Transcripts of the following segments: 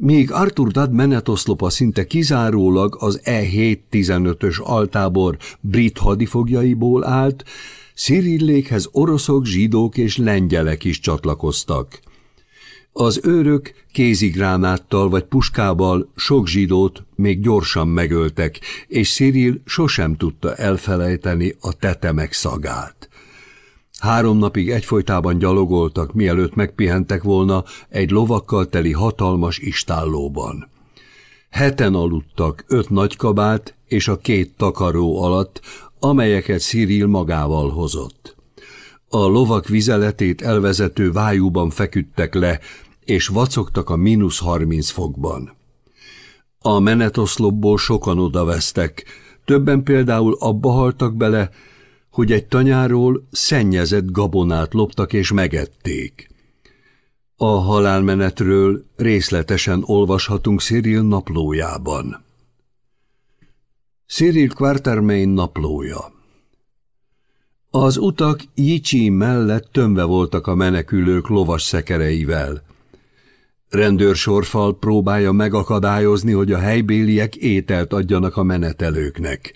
Míg Arthur Dad menetoszlopa szinte kizárólag az E7-15-ös altábor brit hadifogjaiból állt, Szirillékhez oroszok, zsidók és lengyelek is csatlakoztak. Az őrök kézigránáttal vagy puskával sok zsidót még gyorsan megöltek, és Cyril sosem tudta elfelejteni a tetemek szagát. Három napig egyfolytában gyalogoltak, mielőtt megpihentek volna egy lovakkal teli hatalmas istállóban. Heten aludtak öt nagykabát és a két takaró alatt, amelyeket Cyril magával hozott. A lovak vizeletét elvezető vájúban feküdtek le, és vacogtak a mínusz harminc fokban. A menetoszlopból sokan odavesztek, többen például abba haltak bele, hogy egy tanyáról szennyezett gabonát loptak és megették. A halálmenetről részletesen olvashatunk Cyril naplójában. Cyril Quartermain naplója Az utak Jicsi mellett tömve voltak a menekülők lovas szekereivel. Rendőrsorfal próbálja megakadályozni, hogy a helybéliek ételt adjanak a menetelőknek.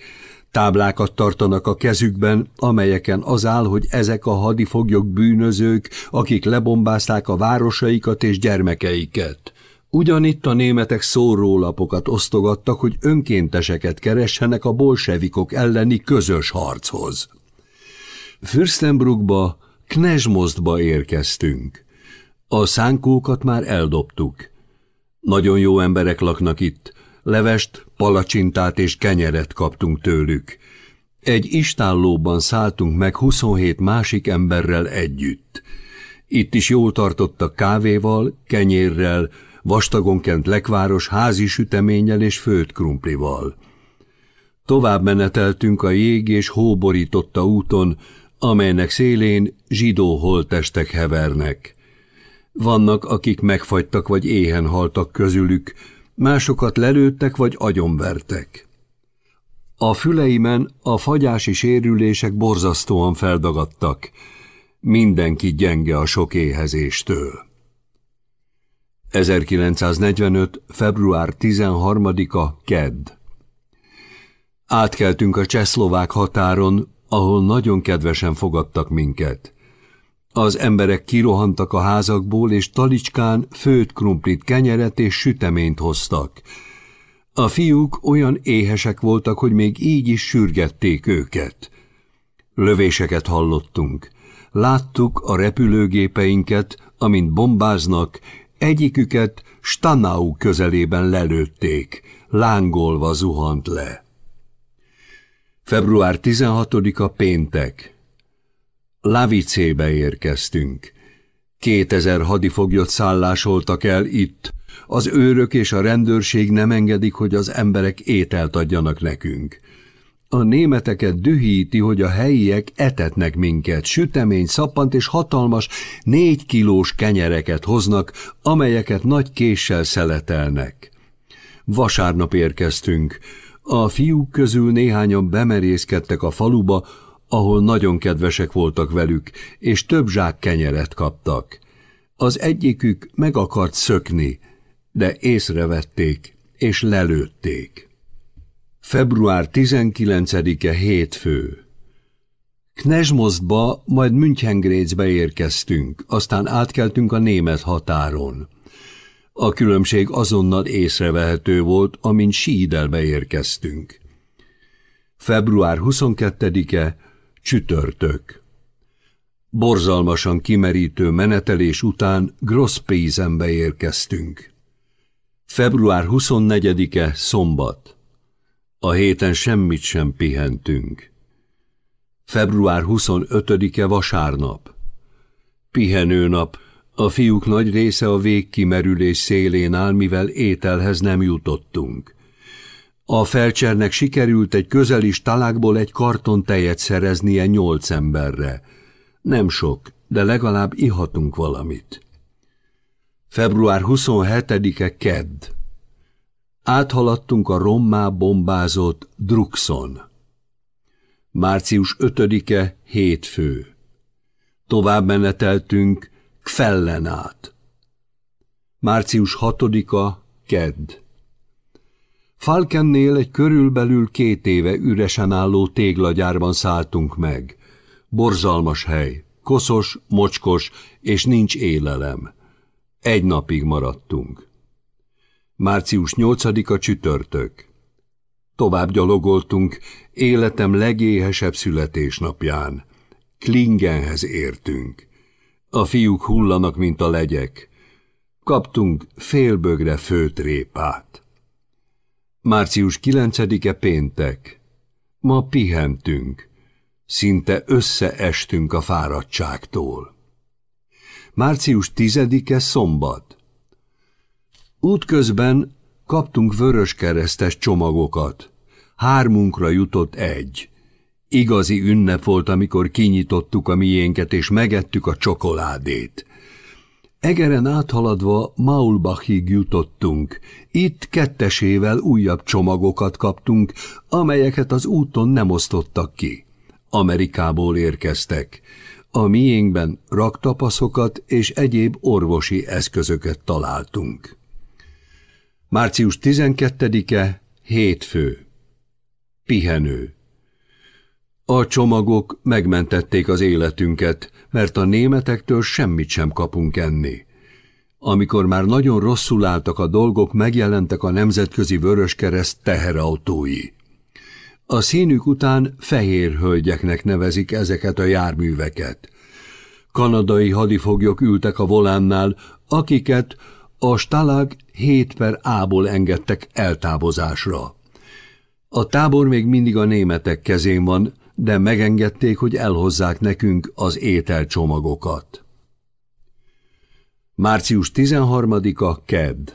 Táblákat tartanak a kezükben, amelyeken az áll, hogy ezek a hadifoglyok bűnözők, akik lebombázták a városaikat és gyermekeiket. Ugyanitt a németek szórólapokat osztogattak, hogy önkénteseket keressenek a bolsevikok elleni közös harchoz. Fürstenbruckba, Knesmostba érkeztünk. A szánkókat már eldobtuk. Nagyon jó emberek laknak itt. Levest, palacsintát és kenyeret kaptunk tőlük. Egy istállóban szálltunk meg 27 másik emberrel együtt. Itt is jól tartottak kávéval, kenyérrel, vastagon kent lekváros házi süteménnyel és főtt. Tovább meneteltünk a jég és hóborította úton, amelynek szélén zsidó holtestek hevernek. Vannak, akik megfagytak vagy éhen haltak közülük, másokat lelőttek vagy agyonvertek. A füleimen a fagyási sérülések borzasztóan feldagadtak. Mindenki gyenge a sok éhezéstől. 1945. február 13-a Kedd. Átkeltünk a csehszlovák határon, ahol nagyon kedvesen fogadtak minket. Az emberek kirohantak a házakból, és talicskán főtt krumplit, kenyeret és süteményt hoztak. A fiúk olyan éhesek voltak, hogy még így is sürgették őket. Lövéseket hallottunk. Láttuk a repülőgépeinket, amint bombáznak, Egyiküket Stanau közelében lelőtték, lángolva zuhant le. Február 16-a péntek. Lavicébe érkeztünk. Kétezer hadifoglyot szállásoltak el itt. Az őrök és a rendőrség nem engedik, hogy az emberek ételt adjanak nekünk. A németeket dühíti, hogy a helyiek etetnek minket, sütemény, szappant és hatalmas négy kilós kenyereket hoznak, amelyeket nagy késsel szeletelnek. Vasárnap érkeztünk. A fiúk közül néhányan bemerészkedtek a faluba, ahol nagyon kedvesek voltak velük, és több zsák kenyeret kaptak. Az egyikük meg akart szökni, de észrevették, és lelőtték. Február 19-e hétfő. Knesmostba, majd Münchengrécbe érkeztünk, aztán átkeltünk a német határon. A különbség azonnal észrevehető volt, amint Sídelbe érkeztünk. Február 22-e, csütörtök. Borzalmasan kimerítő menetelés után Grosspézenbe érkeztünk. Február 24-e, szombat. A héten semmit sem pihentünk. Február 25-e vasárnap. Pihenőnap. A fiúk nagy része a végkimerülés szélén áll, mivel ételhez nem jutottunk. A felcsernek sikerült egy közelis talákból egy karton tejet szereznie nyolc emberre. Nem sok, de legalább ihatunk valamit. Február 27-e kedd. Áthaladtunk a rommá bombázott Druxon. Március 5-e hétfő. Tovább meneteltünk Kfellen át. Március 6-a kedd. Falkennél egy körülbelül két éve üresen álló téglagyárban szálltunk meg. Borzalmas hely, koszos, mocskos, és nincs élelem. Egy napig maradtunk. Március 8-a csütörtök. Tovább gyalogoltunk életem legéhesebb születésnapján. Klingenhez értünk. A fiúk hullanak, mint a legyek. Kaptunk félbögre főt répát. Március 9-e péntek. Ma pihentünk. Szinte összeestünk a fáradtságtól. Március 10-e szombat. Útközben kaptunk vöröskeresztes csomagokat. Hármunkra jutott egy. Igazi ünnep volt, amikor kinyitottuk a miénket és megettük a csokoládét. Egeren áthaladva Maulbachig jutottunk. Itt kettesével újabb csomagokat kaptunk, amelyeket az úton nem osztottak ki. Amerikából érkeztek. A miénkben raktapaszokat és egyéb orvosi eszközöket találtunk. Március 12-e, hétfő. Pihenő. A csomagok megmentették az életünket, mert a németektől semmit sem kapunk enni. Amikor már nagyon rosszul álltak a dolgok, megjelentek a Nemzetközi Vöröskereszt teherautói. A színük után fehér hölgyeknek nevezik ezeket a járműveket. Kanadai hadifoglyok ültek a volánnál, akiket a Stalag 7 per A-ból engedtek eltávozásra. A tábor még mindig a németek kezén van, de megengedték, hogy elhozzák nekünk az ételcsomagokat. Március 13-a Kedd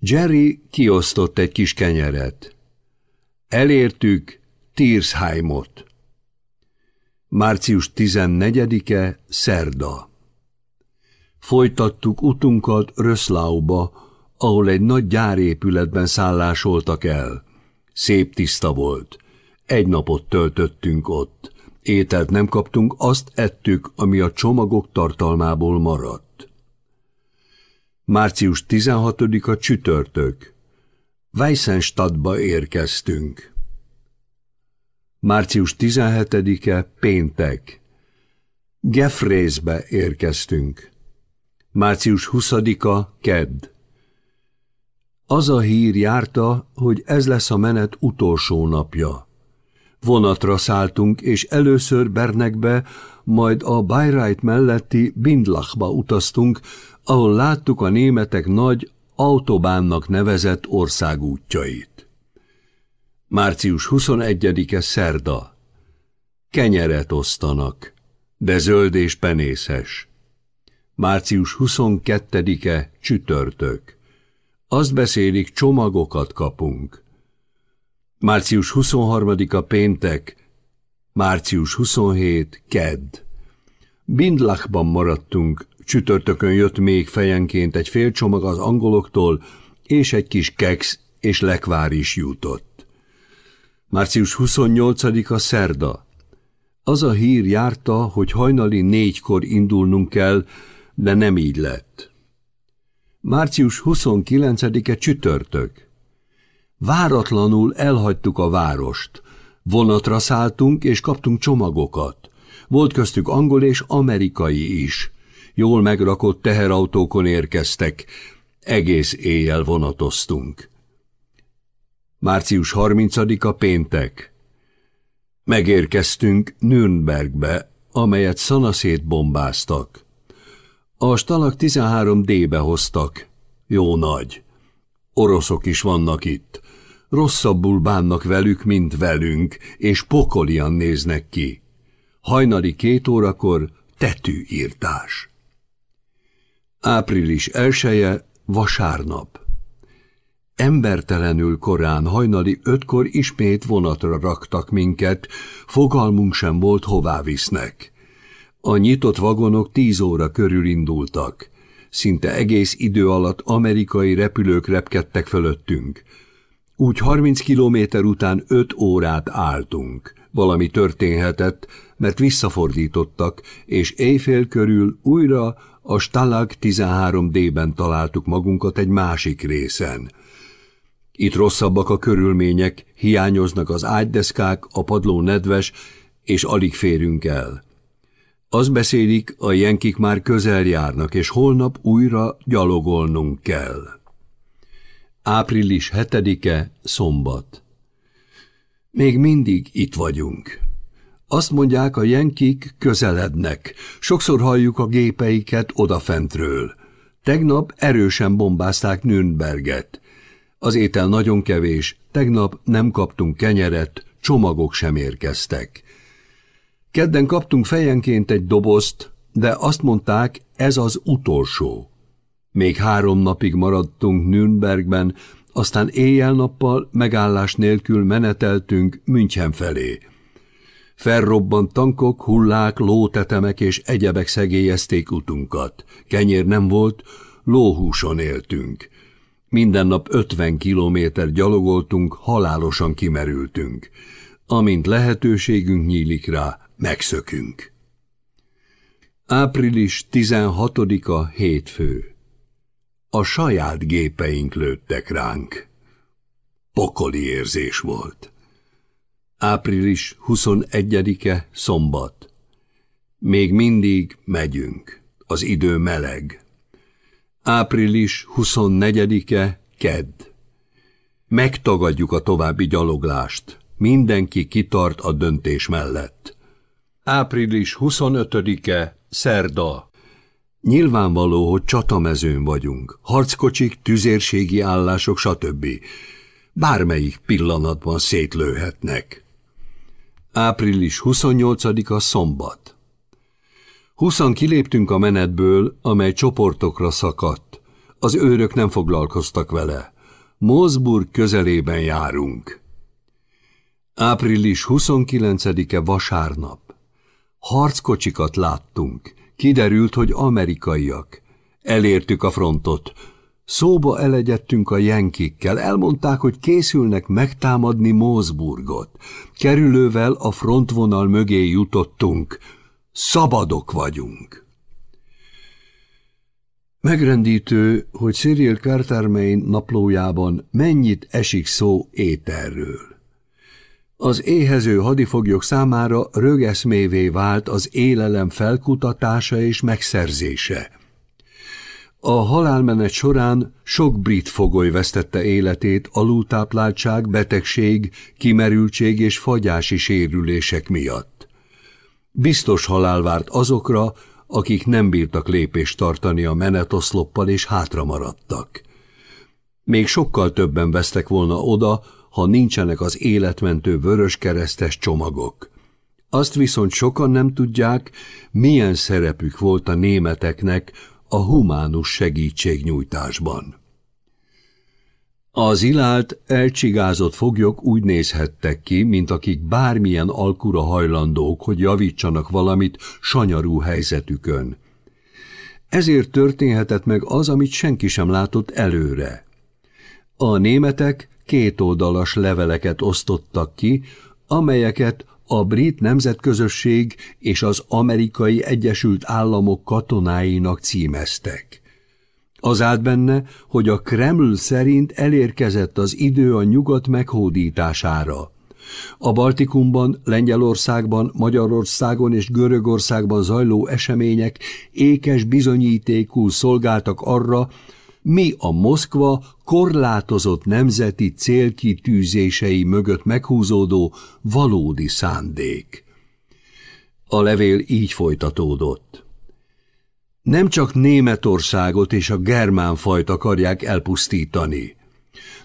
Jerry kiosztott egy kis kenyeret. Elértük Tirsheimot. Március 14-e Szerda Folytattuk utunkat Röszlauba, ahol egy nagy gyárépületben szállásoltak el. Szép tiszta volt. Egy napot töltöttünk ott. Ételt nem kaptunk, azt ettük, ami a csomagok tartalmából maradt. Március 16-a csütörtök. Weissenstadtba érkeztünk. Március 17-e péntek. Gefrészbe érkeztünk. Március 20-a kedd. Az a hír járta, hogy ez lesz a menet utolsó napja. Vonatra szálltunk, és először Bernekbe, majd a Bayreuth melletti Bindlachba utaztunk, ahol láttuk a németek nagy autobánnak nevezett országútjait. Március 21-e szerda. Kenyeret osztanak, de zöld és penészes. Március 22-e csütörtök. Azt beszélik, csomagokat kapunk. Március 23-a péntek, március 27, kedd. Bindlachban maradtunk, csütörtökön jött még fejenként egy fél csomag az angoloktól, és egy kis keks és lekvár is jutott. Március 28-a szerda. Az a hír járta, hogy hajnali négykor indulnunk kell, de nem így lett. Március 29-e csütörtök. Váratlanul elhagytuk a várost. Vonatra szálltunk, és kaptunk csomagokat. Volt köztük angol és amerikai is. Jól megrakott teherautókon érkeztek. Egész éjjel vonatoztunk. Március 30-a péntek. Megérkeztünk Nürnbergbe, amelyet szanaszét bombáztak. A stalak 13D-be hoztak. Jó nagy. Oroszok is vannak itt. Rosszabbul bánnak velük, mint velünk, és pokolian néznek ki. Hajnali két órakor tetűírtás. Április elsője, vasárnap. Embertelenül korán hajnali ötkor ismét vonatra raktak minket, fogalmunk sem volt, hová visznek. A nyitott vagonok tíz óra körül indultak. Szinte egész idő alatt amerikai repülők repkedtek fölöttünk. Úgy 30 kilométer után öt órát álltunk. Valami történhetett, mert visszafordítottak, és éjfél körül újra a Stalag 13D-ben találtuk magunkat egy másik részen. Itt rosszabbak a körülmények, hiányoznak az ágydeszkák, a padló nedves, és alig férünk el. Azt beszélik, a jenkik már közel járnak, és holnap újra gyalogolnunk kell. Április 7-e, szombat. Még mindig itt vagyunk. Azt mondják, a jenkik közelednek. Sokszor halljuk a gépeiket odafentről. Tegnap erősen bombázták Nürnberget. Az étel nagyon kevés, tegnap nem kaptunk kenyeret, csomagok sem érkeztek. Kedden kaptunk fejenként egy dobozt, de azt mondták, ez az utolsó. Még három napig maradtunk Nürnbergben, aztán éjjel-nappal megállás nélkül meneteltünk München felé. Felrobbant tankok, hullák, lótetemek és egyebek szegélyezték utunkat. Kenyér nem volt, lóhúson éltünk. Minden nap ötven kilométer gyalogoltunk, halálosan kimerültünk. Amint lehetőségünk nyílik rá, megszökünk. Április 16-a hétfő. A saját gépeink lőttek ránk. Pokoli érzés volt. Április 21-e szombat. Még mindig megyünk. Az idő meleg. Április 24-e kedd. Megtagadjuk a további gyaloglást. Mindenki kitart a döntés mellett. Április 25-e szerda. Nyilvánvaló, hogy csatamezőn vagyunk. Harckocsik, tüzérségi állások, stb. Bármelyik pillanatban szétlőhetnek. Április 28-a szombat. Huszan kiléptünk a menetből, amely csoportokra szakadt. Az őrök nem foglalkoztak vele. Mosburg közelében járunk. Április 29-e vasárnap. Harckocsikat láttunk. Kiderült, hogy amerikaiak. Elértük a frontot. Szóba elegyedtünk a jenkikkel, elmondták, hogy készülnek megtámadni Mózburgot. Kerülővel a frontvonal mögé jutottunk. Szabadok vagyunk. Megrendítő, hogy Cyril Cartermain naplójában mennyit esik szó ételről. Az éhező hadifoglyok számára rögeszmévé vált az élelem felkutatása és megszerzése. A halálmenet során sok brit fogoly vesztette életét alultápláltság, betegség, kimerültség és fagyási sérülések miatt. Biztos halál várt azokra, akik nem bírtak lépést tartani a menetoszloppal és hátra maradtak. Még sokkal többen vesztek volna oda, ha nincsenek az életmentő vöröskeresztes csomagok. Azt viszont sokan nem tudják, milyen szerepük volt a németeknek a humánus segítségnyújtásban. Az ilált, elcsigázott foglyok úgy nézhettek ki, mint akik bármilyen alkura hajlandók, hogy javítsanak valamit sanyarú helyzetükön. Ezért történhetett meg az, amit senki sem látott előre. A németek kétoldalas leveleket osztottak ki, amelyeket a brit nemzetközösség és az amerikai Egyesült Államok katonáinak címeztek. Az állt benne, hogy a Kreml szerint elérkezett az idő a nyugat meghódítására. A Baltikumban, Lengyelországban, Magyarországon és Görögországban zajló események ékes bizonyítékul szolgáltak arra, mi a Moszkva korlátozott nemzeti célkitűzései mögött meghúzódó valódi szándék. A levél így folytatódott. Nem csak Németországot és a germán fajt akarják elpusztítani.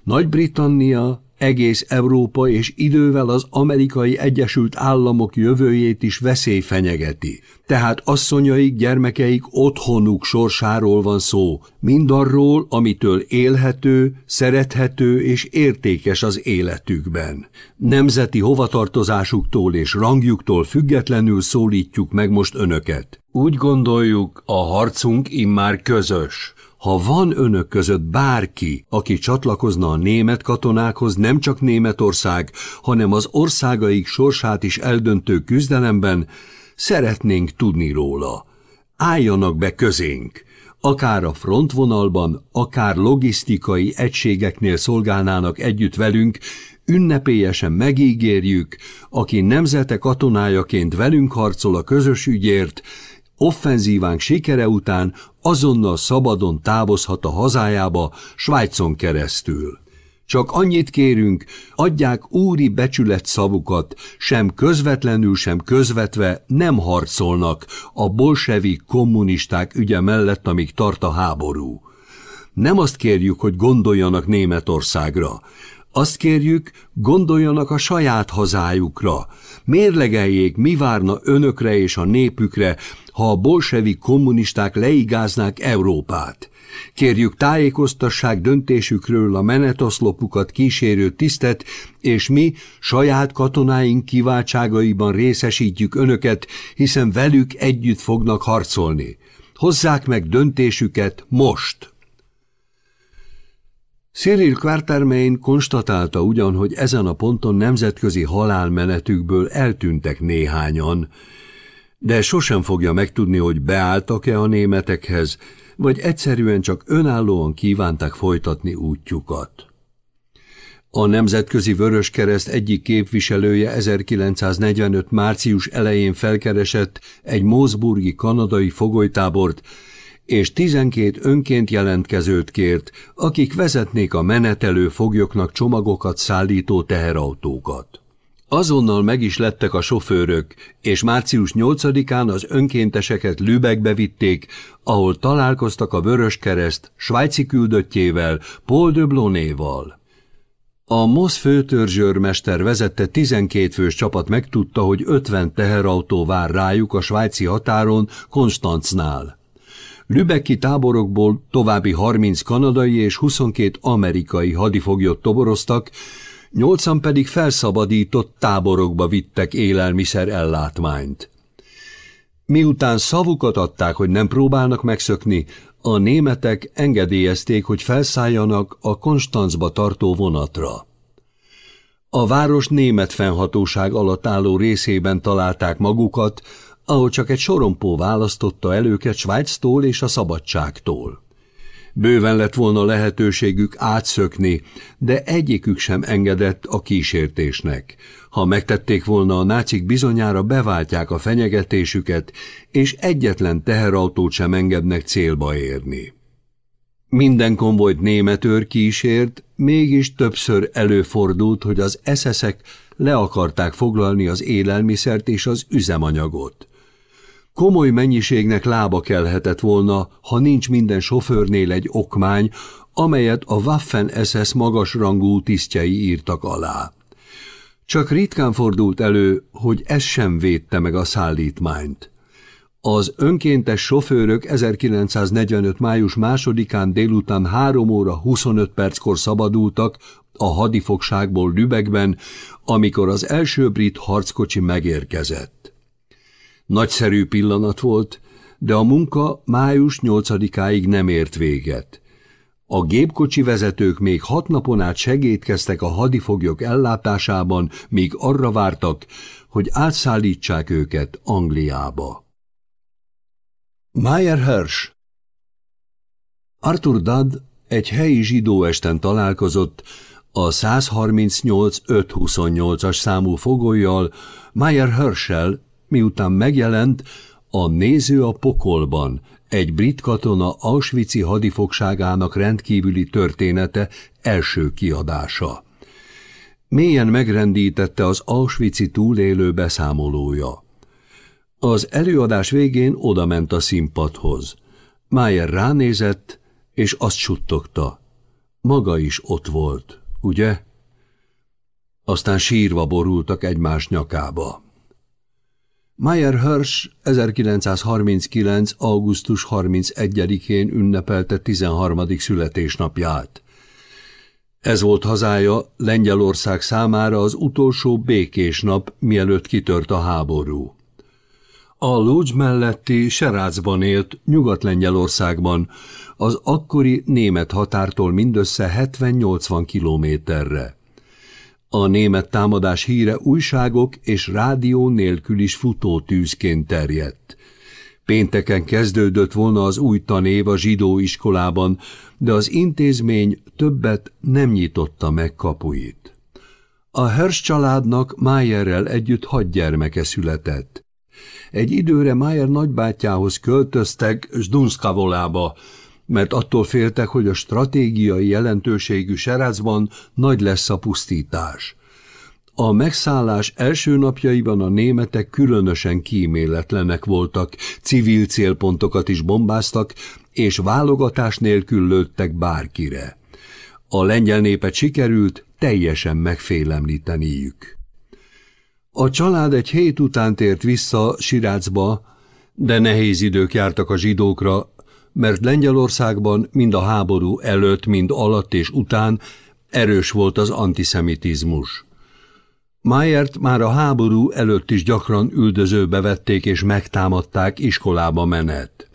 Nagy-Britannia egész Európa és idővel az amerikai Egyesült Államok jövőjét is veszély fenyegeti. Tehát asszonyaik, gyermekeik otthonuk sorsáról van szó, mindarról, amitől élhető, szerethető és értékes az életükben. Nemzeti hovatartozásuktól és rangjuktól függetlenül szólítjuk meg most önöket. Úgy gondoljuk, a harcunk immár közös. Ha van önök között bárki, aki csatlakozna a német katonákhoz, nem csak Németország, hanem az országaik sorsát is eldöntő küzdelemben, szeretnénk tudni róla. Álljanak be közénk! Akár a frontvonalban, akár logisztikai egységeknél szolgálnának együtt velünk, ünnepélyesen megígérjük, aki nemzete katonájaként velünk harcol a közös ügyért, offenzívánk sikere után azonnal szabadon távozhat a hazájába Svájcon keresztül. Csak annyit kérünk, adják úri becsület szavukat, sem közvetlenül, sem közvetve nem harcolnak a bolsevik kommunisták ügye mellett, amíg tart a háború. Nem azt kérjük, hogy gondoljanak Németországra, azt kérjük, gondoljanak a saját hazájukra. Mérlegeljék, mi várna önökre és a népükre, ha a bolsevi kommunisták leigáznák Európát. Kérjük tájékoztassák döntésükről a menetoszlopukat kísérő tisztet, és mi saját katonáink kiváltságaiban részesítjük önöket, hiszen velük együtt fognak harcolni. Hozzák meg döntésüket most! Cyril Quartermain konstatálta ugyan, hogy ezen a ponton nemzetközi halálmenetükből eltűntek néhányan, de sosem fogja megtudni, hogy beálltak-e a németekhez, vagy egyszerűen csak önállóan kívánták folytatni útjukat. A Nemzetközi Vöröskereszt egyik képviselője 1945. március elején felkeresett egy Mózburgi kanadai fogolytábort, és tizenkét önként jelentkezőt kért, akik vezetnék a menetelő foglyoknak csomagokat szállító teherautókat. Azonnal meg is lettek a sofőrök, és március 8-án az önkénteseket Lübeckbe vitték, ahol találkoztak a Vörös Kereszt svájci küldöttjével, Paul de. A MOSZ főtörzsőrmester vezette 12 fős csapat megtudta, hogy 50 teherautó vár rájuk a svájci határon Konstancnál. Lübecki táborokból további 30 kanadai és 22 amerikai hadifoglyot toboroztak, nyolcan pedig felszabadított táborokba vittek élelmiszer ellátmányt. Miután szavukat adták, hogy nem próbálnak megszökni, a németek engedélyezték, hogy felszálljanak a Konstanzba tartó vonatra. A város német fennhatóság alatt álló részében találták magukat, ahol csak egy sorompó választotta el őket Svájctól és a szabadságtól. Bőven lett volna lehetőségük átszökni, de egyikük sem engedett a kísértésnek. Ha megtették volna, a nácik bizonyára beváltják a fenyegetésüket, és egyetlen teherautót sem engednek célba érni. Minden konvojt német őr kísért, mégis többször előfordult, hogy az eszeszek le akarták foglalni az élelmiszert és az üzemanyagot. Komoly mennyiségnek lába kelhetett volna, ha nincs minden sofőrnél egy okmány, amelyet a Waffen-SS magasrangú tisztjei írtak alá. Csak ritkán fordult elő, hogy ez sem védte meg a szállítmányt. Az önkéntes sofőrök 1945. május másodikán délután 3 óra 25 perckor szabadultak a hadifogságból Lübeckben, amikor az első brit harckocsi megérkezett. Nagyszerű pillanat volt, de a munka május 8-áig nem ért véget. A gépkocsi vezetők még hat napon át segítkeztek a hadifoglyok ellátásában, míg arra vártak, hogy átszállítsák őket Angliába. Meyer Hirsch Arthur Dudd egy helyi zsidóesten találkozott a 138-528-as számú fogolyjal Meyer Hirschel miután megjelent a Néző a pokolban, egy brit katona Auschwitz-i hadifogságának rendkívüli története első kiadása. Mélyen megrendítette az Auschwitz-i túlélő beszámolója. Az előadás végén odament a színpadhoz. Mayer ránézett, és azt suttogta. Maga is ott volt, ugye? Aztán sírva borultak egymás nyakába. Meyer Hirsch 1939. augusztus 31-én ünnepelte 13. születésnapját. Ez volt hazája Lengyelország számára az utolsó békés nap, mielőtt kitört a háború. A Lodz melletti Serácban élt Nyugat-Lengyelországban, az akkori német határtól mindössze 70-80 kilométerre. A német támadás híre újságok és rádió nélkül is futó tűzként terjedt. Pénteken kezdődött volna az új tanév a zsidó iskolában, de az intézmény többet nem nyitotta meg kapuit. A Hersch családnak Mayerrel együtt hat gyermeke született. Egy időre Mayer nagybátyához költöztek Zdunskavolába, mert attól féltek, hogy a stratégiai jelentőségű Serácban nagy lesz a pusztítás. A megszállás első napjaiban a németek különösen kíméletlenek voltak, civil célpontokat is bombáztak, és válogatás nélkül lőttek bárkire. A lengyel népet sikerült teljesen megfélemlíteniük. A család egy hét után tért vissza Sirácba, de nehéz idők jártak a zsidókra, mert Lengyelországban mind a háború előtt, mind alatt és után erős volt az antiszemitizmus. Mayert már a háború előtt is gyakran üldözőbe vették és megtámadták iskolába menet.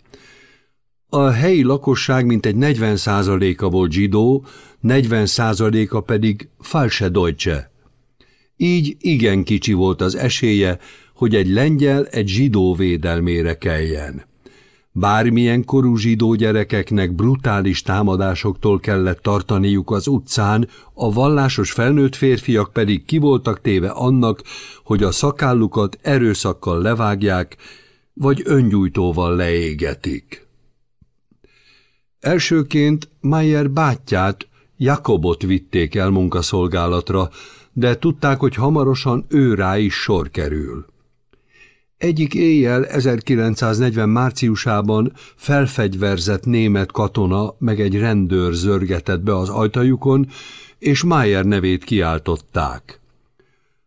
A helyi lakosság mintegy 40%-a volt zsidó, 40%-a pedig false deutsche. Így igen kicsi volt az esélye, hogy egy lengyel egy zsidó védelmére keljen. Bármilyen korú zsidó gyerekeknek brutális támadásoktól kellett tartaniuk az utcán, a vallásos felnőtt férfiak pedig kivoltak téve annak, hogy a szakállukat erőszakkal levágják, vagy öngyújtóval leégetik. Elsőként Mayer bátyját, Jakobot vitték el munkaszolgálatra, de tudták, hogy hamarosan ő rá is sor kerül. Egyik éjjel 1940 márciusában felfegyverzett német katona meg egy rendőr zörgetett be az ajtajukon, és Mayer nevét kiáltották.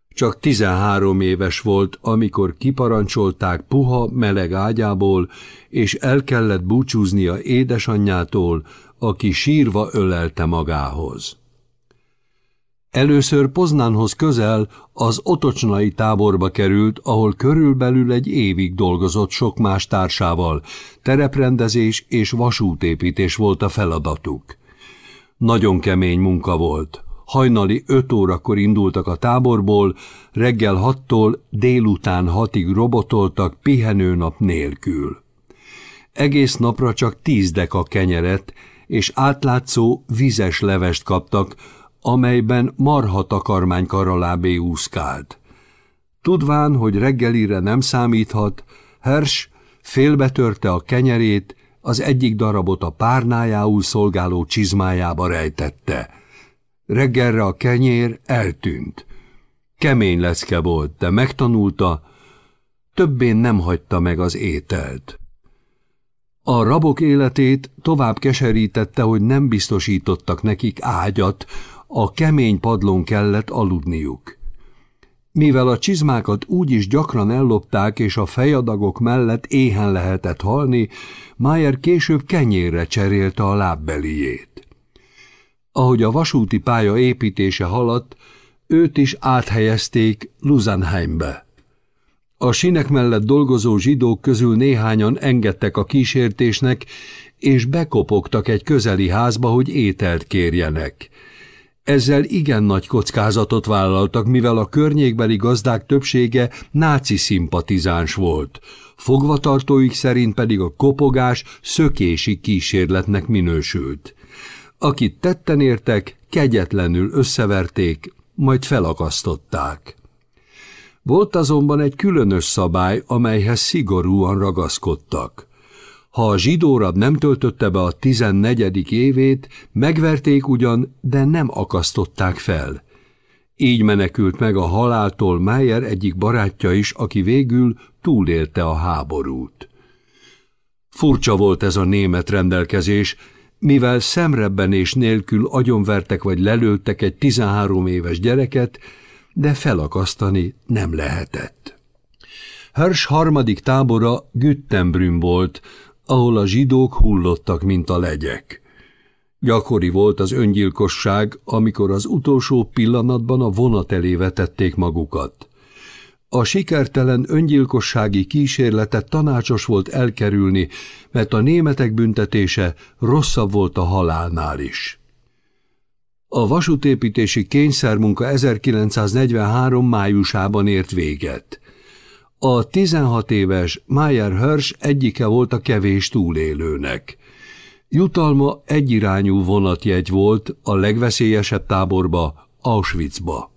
Csak 13 éves volt, amikor kiparancsolták puha, meleg ágyából, és el kellett búcsúznia édesanyjától, aki sírva ölelte magához. Először Poznánhoz közel az otocsnai táborba került, ahol körülbelül egy évig dolgozott sok más társával, tereprendezés és vasútépítés volt a feladatuk. Nagyon kemény munka volt. Hajnali öt órakor indultak a táborból, reggel hattól délután hatig robotoltak pihenőnap nélkül. Egész napra csak tíz deka kenyeret és átlátszó vizes levest kaptak, amelyben marha takarmány karalábé úszkált. Tudván, hogy reggelire nem számíthat, Hers félbetörte a kenyerét, az egyik darabot a párnájául szolgáló csizmájába rejtette. Reggelre a kenyér eltűnt. Kemény leszke volt, de megtanulta, többé nem hagyta meg az ételt. A rabok életét tovább keserítette, hogy nem biztosítottak nekik ágyat, a kemény padlón kellett aludniuk. Mivel a csizmákat úgy is gyakran ellopták, és a fejadagok mellett éhen lehetett halni, Mayer később kenyérre cserélte a lábbeliét. Ahogy a vasúti pálya építése haladt, őt is áthelyezték Luzanheimbe. A sinek mellett dolgozó zsidók közül néhányan engedtek a kísértésnek, és bekopogtak egy közeli házba, hogy ételt kérjenek – ezzel igen nagy kockázatot vállaltak, mivel a környékbeli gazdák többsége náci szimpatizáns volt. Fogvatartóik szerint pedig a kopogás szökési kísérletnek minősült. Akit tetten értek, kegyetlenül összeverték, majd felakasztották. Volt azonban egy különös szabály, amelyhez szigorúan ragaszkodtak. Ha a zsidórab nem töltötte be a tizennegyedik évét, megverték ugyan, de nem akasztották fel. Így menekült meg a haláltól Meyer egyik barátja is, aki végül túlélte a háborút. Furcsa volt ez a német rendelkezés, mivel szemrebbenés nélkül agyonvertek vagy lelőttek egy 13 éves gyereket, de felakasztani nem lehetett. Hörs harmadik tábora Güttenbrünn volt, ahol a zsidók hullottak, mint a legyek. Gyakori volt az öngyilkosság, amikor az utolsó pillanatban a vonat elé vetették magukat. A sikertelen öngyilkossági kísérletet tanácsos volt elkerülni, mert a németek büntetése rosszabb volt a halálnál is. A vasútépítési kényszermunka 1943 májusában ért véget. A 16 éves Mayer Hirsch egyike volt a kevés túlélőnek. Jutalma egyirányú vonatjegy volt a legveszélyesebb táborba, Auschwitzba.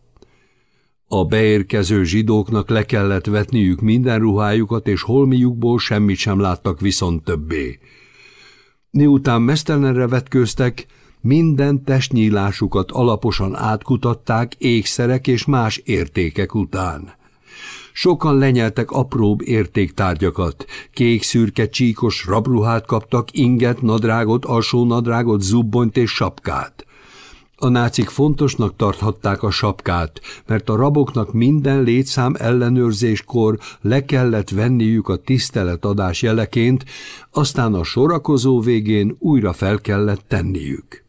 A beérkező zsidóknak le kellett vetniük minden ruhájukat, és holmiukból semmit sem láttak viszont többé. Miután mesztelenre vetkőztek, minden testnyílásukat alaposan átkutatták ékszerek és más értékek után. Sokan lenyeltek apróbb értéktárgyakat, kék-szürke csíkos rabruhát kaptak, inget, nadrágot, alsó nadrágot, zubbonyt és sapkát. A nácik fontosnak tarthatták a sapkát, mert a raboknak minden létszám ellenőrzéskor le kellett venniük a tiszteletadás jeleként, aztán a sorakozó végén újra fel kellett tenniük.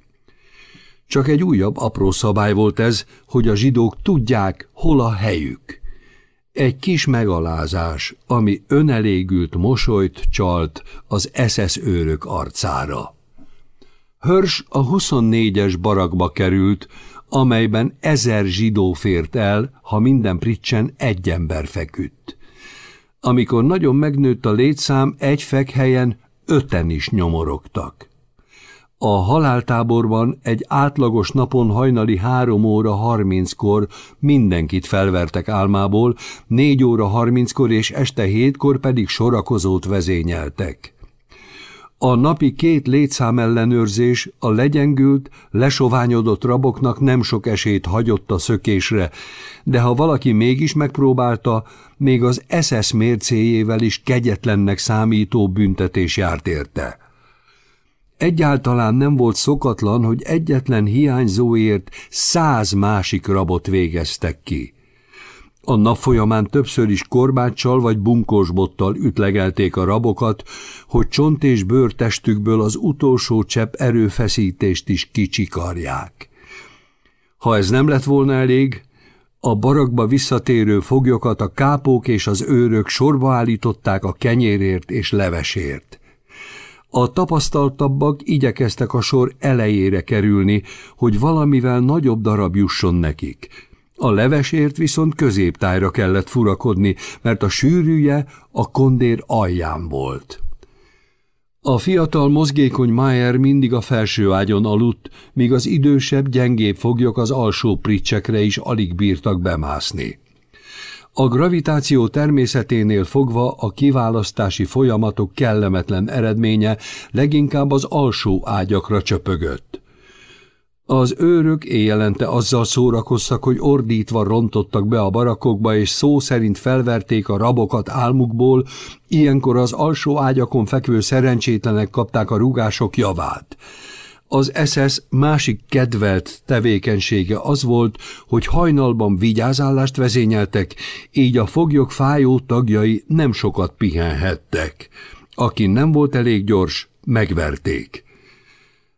Csak egy újabb apró szabály volt ez, hogy a zsidók tudják, hol a helyük. Egy kis megalázás, ami önelégült mosolyt csalt az SS őrök arcára. Hörs a 24-es barakba került, amelyben ezer zsidó fért el, ha minden pricsen egy ember feküdt. Amikor nagyon megnőtt a létszám, egy fekhelyen öten is nyomorogtak. A haláltáborban egy átlagos napon hajnali három óra harminckor mindenkit felvertek álmából, négy óra harminckor és este hétkor pedig sorakozót vezényeltek. A napi két létszámellenőrzés a legyengült, lesoványodott raboknak nem sok esélyt hagyott a szökésre, de ha valaki mégis megpróbálta, még az SS mércéjével is kegyetlennek számító büntetés járt érte. Egyáltalán nem volt szokatlan, hogy egyetlen hiányzóért száz másik rabot végeztek ki. A nap folyamán többször is korbáccsal vagy bunkósbottal ütlegelték a rabokat, hogy csont és bőrtestükből az utolsó csepp erőfeszítést is kicsikarják. Ha ez nem lett volna elég, a barakba visszatérő foglyokat a kápók és az őrök sorba állították a kenyérért és levesért. A tapasztaltabbak igyekeztek a sor elejére kerülni, hogy valamivel nagyobb darab jusson nekik. A levesért viszont középtájra kellett furakodni, mert a sűrűje a kondér alján volt. A fiatal, mozgékony Mayer mindig a felső ágyon aludt, míg az idősebb, gyengébb foglyok az alsó pricsekre is alig bírtak bemászni. A gravitáció természeténél fogva a kiválasztási folyamatok kellemetlen eredménye leginkább az alsó ágyakra csöpögött. Az őrök éjjelente azzal szórakoztak, hogy ordítva rontottak be a barakokba, és szó szerint felverték a rabokat álmukból, ilyenkor az alsó ágyakon fekvő szerencsétlenek kapták a rugások javát. Az SS másik kedvelt tevékenysége az volt, hogy hajnalban vigyázállást vezényeltek, így a foglyok fájó tagjai nem sokat pihenhettek. Aki nem volt elég gyors, megverték.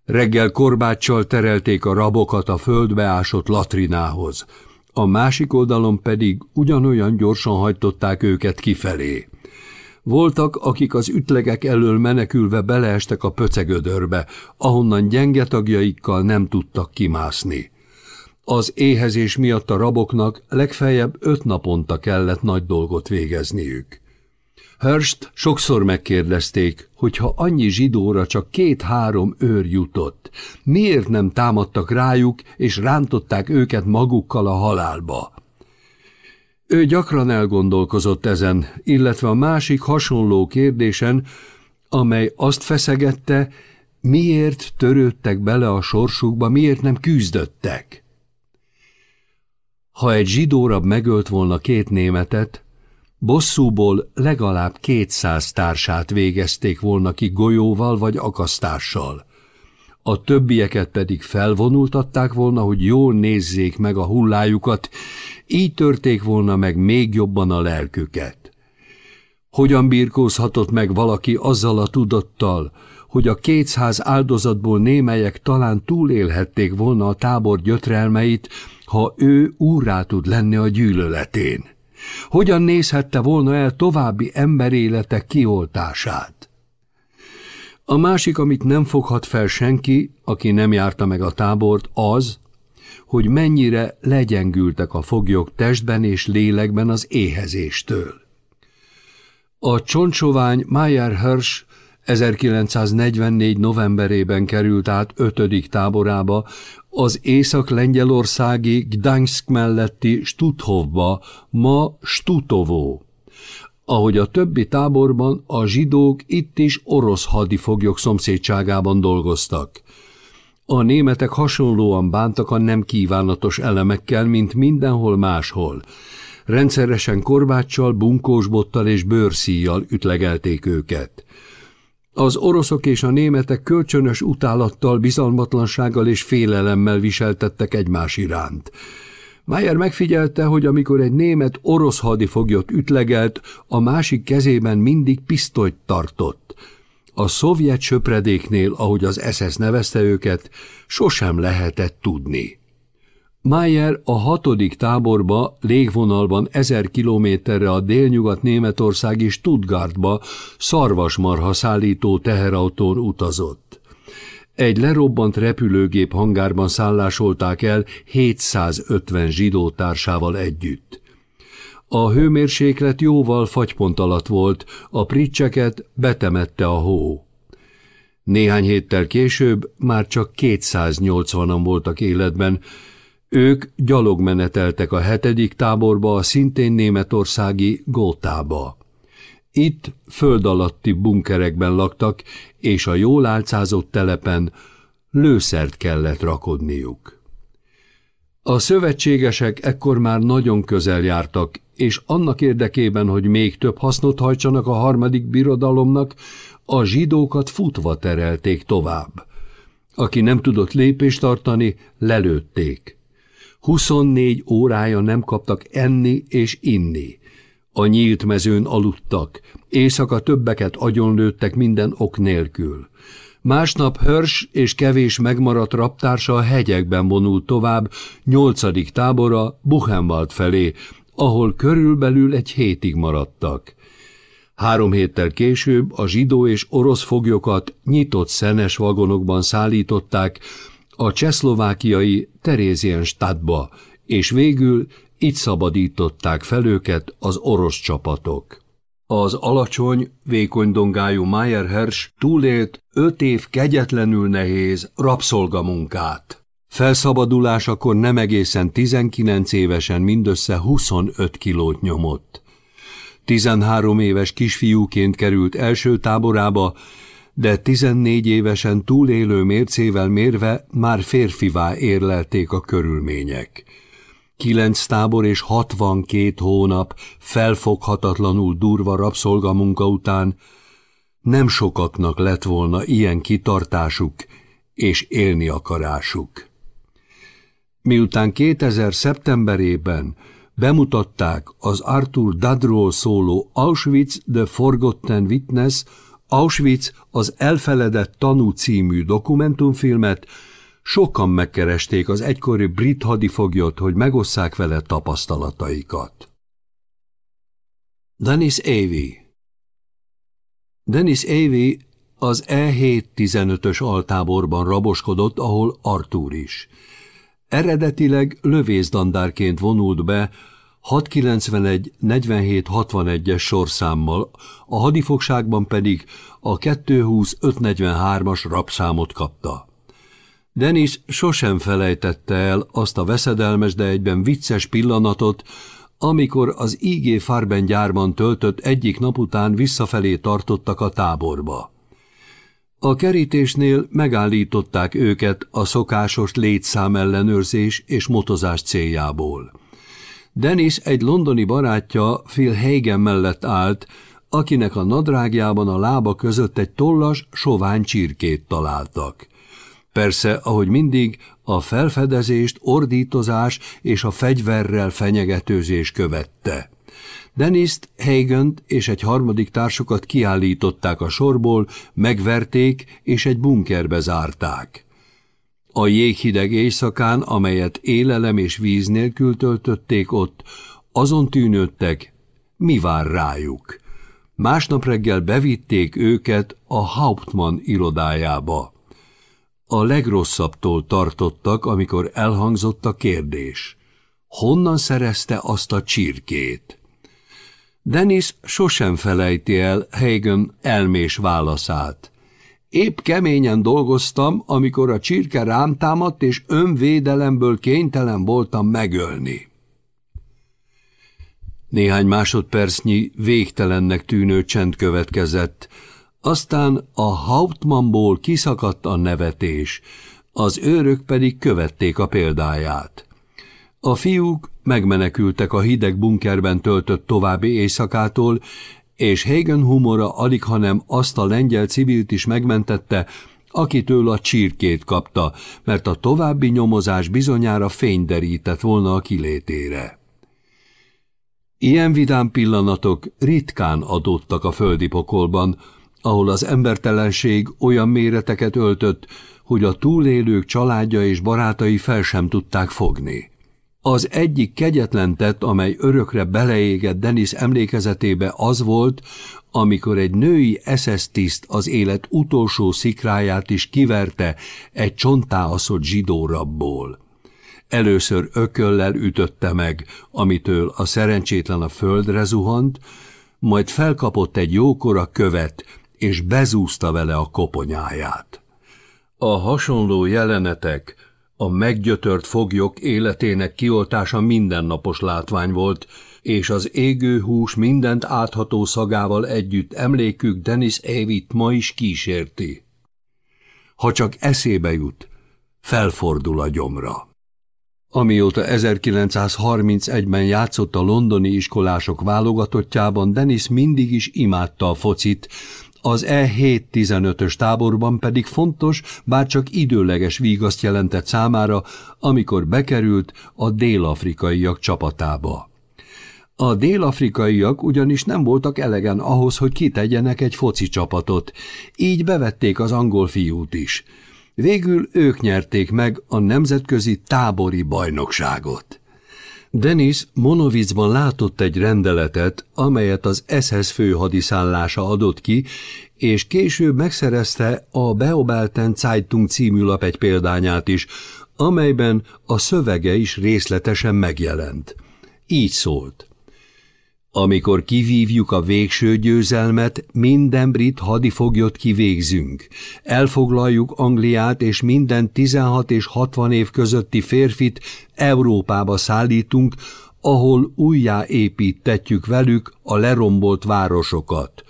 Reggel korbáccsal terelték a rabokat a földbe ásott latrinához, a másik oldalon pedig ugyanolyan gyorsan hajtották őket kifelé. Voltak, akik az ütlegek elől menekülve beleestek a pöcegödörbe, ahonnan gyenge tagjaikkal nem tudtak kimászni. Az éhezés miatt a raboknak legfeljebb öt naponta kellett nagy dolgot végezniük. Hörst sokszor megkérdezték, hogy ha annyi zsidóra csak két-három őr jutott, miért nem támadtak rájuk és rántották őket magukkal a halálba. Ő gyakran elgondolkozott ezen, illetve a másik hasonló kérdésen, amely azt feszegette, miért törődtek bele a sorsukba, miért nem küzdöttek. Ha egy zsidórab megölt volna két németet, bosszúból legalább kétszáz társát végezték volna ki golyóval vagy akasztással a többieket pedig felvonultatták volna, hogy jól nézzék meg a hullájukat, így törték volna meg még jobban a lelküket. Hogyan birkózhatott meg valaki azzal a tudattal, hogy a kétszáz áldozatból némelyek talán túlélhették volna a tábor gyötrelmeit, ha ő úrá tud lenni a gyűlöletén? Hogyan nézhette volna el további emberéletek kioltását? A másik, amit nem foghat fel senki, aki nem járta meg a tábort, az, hogy mennyire legyengültek a foglyok testben és lélekben az éhezéstől. A csontsovány Meyer Hirsch 1944. novemberében került át ötödik táborába, az észak-lengyelországi Gdansk melletti Stuthovba, ma Stutovó. Ahogy a többi táborban, a zsidók itt is orosz hadifoglyok szomszédságában dolgoztak. A németek hasonlóan bántak a nem kívánatos elemekkel, mint mindenhol máshol. Rendszeresen korbáccsal, bunkósbottal és bőrszíjjal ütlegelték őket. Az oroszok és a németek kölcsönös utálattal, bizalmatlansággal és félelemmel viseltettek egymás iránt. Mayer megfigyelte, hogy amikor egy német orosz hadifoglyot ütlegelt, a másik kezében mindig pisztolyt tartott. A szovjet söpredéknél, ahogy az SS nevezte őket, sosem lehetett tudni. Mayer a hatodik táborba légvonalban ezer kilométerre a délnyugat németországi Stuttgartba szarvasmarha szállító teherautón utazott. Egy lerobbant repülőgép hangárban szállásolták el 750 zsidó társával együtt. A hőmérséklet jóval fagypont alatt volt, a pricseket betemette a hó. Néhány héttel később már csak 280-an voltak életben, ők gyalog meneteltek a hetedik táborba, a szintén németországi Gótába. Itt föld alatti bunkerekben laktak, és a jól álcázott telepen lőszert kellett rakodniuk. A szövetségesek ekkor már nagyon közel jártak, és annak érdekében, hogy még több hasznot hajtsanak a harmadik birodalomnak, a zsidókat futva terelték tovább. Aki nem tudott lépést tartani, lelőtték. 24 órája nem kaptak enni és inni. A nyílt mezőn aludtak, éjszaka többeket agyonlőttek minden ok nélkül. Másnap Hörs és kevés megmaradt raptársa a hegyekben vonult tovább, nyolcadik tábora Buchenwald felé, ahol körülbelül egy hétig maradtak. Három héttel később a zsidó és orosz foglyokat nyitott szenes vagonokban szállították, a csehszlovákiai Terézienstadtba, és végül itt szabadították fel őket az orosz csapatok. Az alacsony, vékony dongájú Mayer Hersch túlélt öt év kegyetlenül nehéz rabszolgamunkát. Felszabadulásakor nem egészen 19 évesen mindössze 25 kilót nyomott. 13 éves kisfiúként került első táborába, de 14 évesen túlélő mércével mérve már férfivá érlelték a körülmények. Kilenc tábor és 62 hónap felfoghatatlanul durva rabszolgamunka után nem sokaknak lett volna ilyen kitartásuk és élni akarásuk. Miután 2000. szeptemberében bemutatták az Arthur Dadról szóló Auschwitz The Forgotten Witness Auschwitz az elfeledett tanú című dokumentumfilmet, sokan megkeresték az egykori brit hadifoglyot, hogy megosszák vele tapasztalataikat. Dennis Avey Dennis Avey az E7-15-ös altáborban raboskodott, ahol Artúr is. Eredetileg lövészdandárként vonult be, 691-47-61-es sorszámmal, a hadifogságban pedig a 220-543-as rabszámot kapta. Denis sosem felejtette el azt a veszedelmes, de egyben vicces pillanatot, amikor az IG Farben gyárban töltött egyik nap után visszafelé tartottak a táborba. A kerítésnél megállították őket a szokásos létszám ellenőrzés és motozás céljából. Dennis egy londoni barátja Phil Hagen mellett állt, akinek a nadrágjában a lába között egy tollas, sovány csirkét találtak. Persze, ahogy mindig, a felfedezést ordítozás és a fegyverrel fenyegetőzés követte. Deniszt, Hagent és egy harmadik társukat kiállították a sorból, megverték és egy bunkerbe zárták. A jéghideg éjszakán, amelyet élelem és víz nélkül töltötték ott, azon tűnődtek, mi vár rájuk. Másnap reggel bevitték őket a Hauptmann irodájába. A legrosszabbtól tartottak, amikor elhangzott a kérdés. Honnan szerezte azt a csirkét? Dennis sosem felejti el Hagen elmés válaszát. Épp keményen dolgoztam, amikor a csirke rám támadt, és önvédelemből kénytelen voltam megölni. Néhány másodpercnyi végtelennek tűnő csend következett, aztán a Hauptmannból kiszakadt a nevetés, az őrök pedig követték a példáját. A fiúk megmenekültek a hideg bunkerben töltött további éjszakától, és Hagen humora alig hanem azt a lengyel civilt is megmentette, akitől a csirkét kapta, mert a további nyomozás bizonyára fényderített volna a kilétére. Ilyen vidám pillanatok ritkán adódtak a földi pokolban, ahol az embertelenség olyan méreteket öltött, hogy a túlélők családja és barátai fel sem tudták fogni. Az egyik kegyetlen tett, amely örökre beleégett Denis emlékezetébe az volt, amikor egy női SS tiszt az élet utolsó szikráját is kiverte egy csontáaszott zsidó rabból. Először ököllel ütötte meg, amitől a szerencsétlen a földre zuhant, majd felkapott egy jókora követ, és bezúzta vele a koponyáját. A hasonló jelenetek, a meggyötört foglyok életének kioltása mindennapos látvány volt, és az égő hús mindent átható szagával együtt emlékük Dennis Évit ma is kísérti. Ha csak eszébe jut, felfordul a gyomra. Amióta 1931-ben játszott a londoni iskolások válogatottjában, Dennis mindig is imádta a focit, az E7-15-ös táborban pedig fontos, bár csak időleges vígaszt jelentett számára, amikor bekerült a dél-afrikaiak csapatába. A dél-afrikaiak ugyanis nem voltak elegen ahhoz, hogy kitegyenek egy foci csapatot, így bevették az angol fiút is. Végül ők nyerték meg a nemzetközi tábori bajnokságot. Denis Monovicban látott egy rendeletet, amelyet az SS főhadiszállása adott ki, és később megszerezte a Beobelten Zeitung című lap egy példányát is, amelyben a szövege is részletesen megjelent. Így szólt. Amikor kivívjuk a végső győzelmet, minden brit hadifoglyot kivégzünk. Elfoglaljuk Angliát, és minden 16 és 60 év közötti férfit Európába szállítunk, ahol újjáépítetjük velük a lerombolt városokat.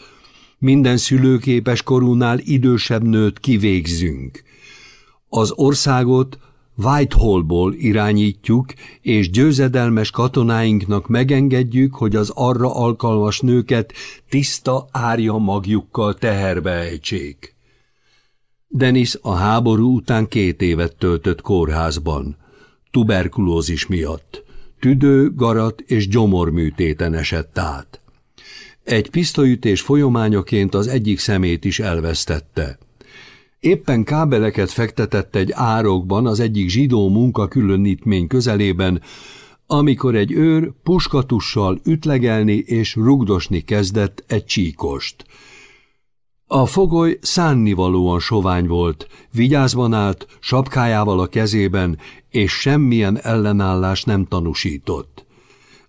Minden szülőképes korúnál idősebb nőt kivégzünk. Az országot Whitehallból irányítjuk, és győzedelmes katonáinknak megengedjük, hogy az arra alkalmas nőket tiszta árja magjukkal teherbe ejtsék. Denis a háború után két évet töltött kórházban, tuberkulózis miatt. Tüdő, garat és gyomorműtéten esett át. Egy pisztolyütés folyamányaként az egyik szemét is elvesztette. Éppen kábeleket fektetett egy árokban az egyik zsidó munkakülönítmény közelében, amikor egy őr puskatussal ütlegelni és rugdosni kezdett egy csíkost. A fogoly szánnivalóan sovány volt, vigyázban állt, sapkájával a kezében, és semmilyen ellenállás nem tanúsított.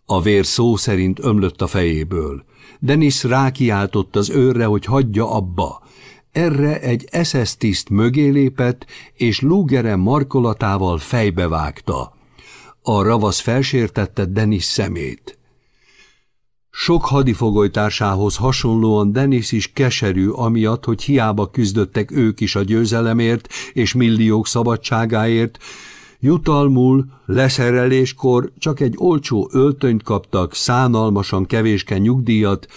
A vér szó szerint ömlött a fejéből. Denis rákiáltott az őrre, hogy hagyja abba. Erre egy SS tiszt mögé lépett, és lúgere markolatával fejbevágta. A ravasz felsértette Denis szemét. Sok hadifogolytársához hasonlóan Denis is keserű amiatt, hogy hiába küzdöttek ők is a győzelemért és milliók szabadságáért, jutalmul, leszereléskor csak egy olcsó öltönyt kaptak, szánalmasan kevéske nyugdíjat,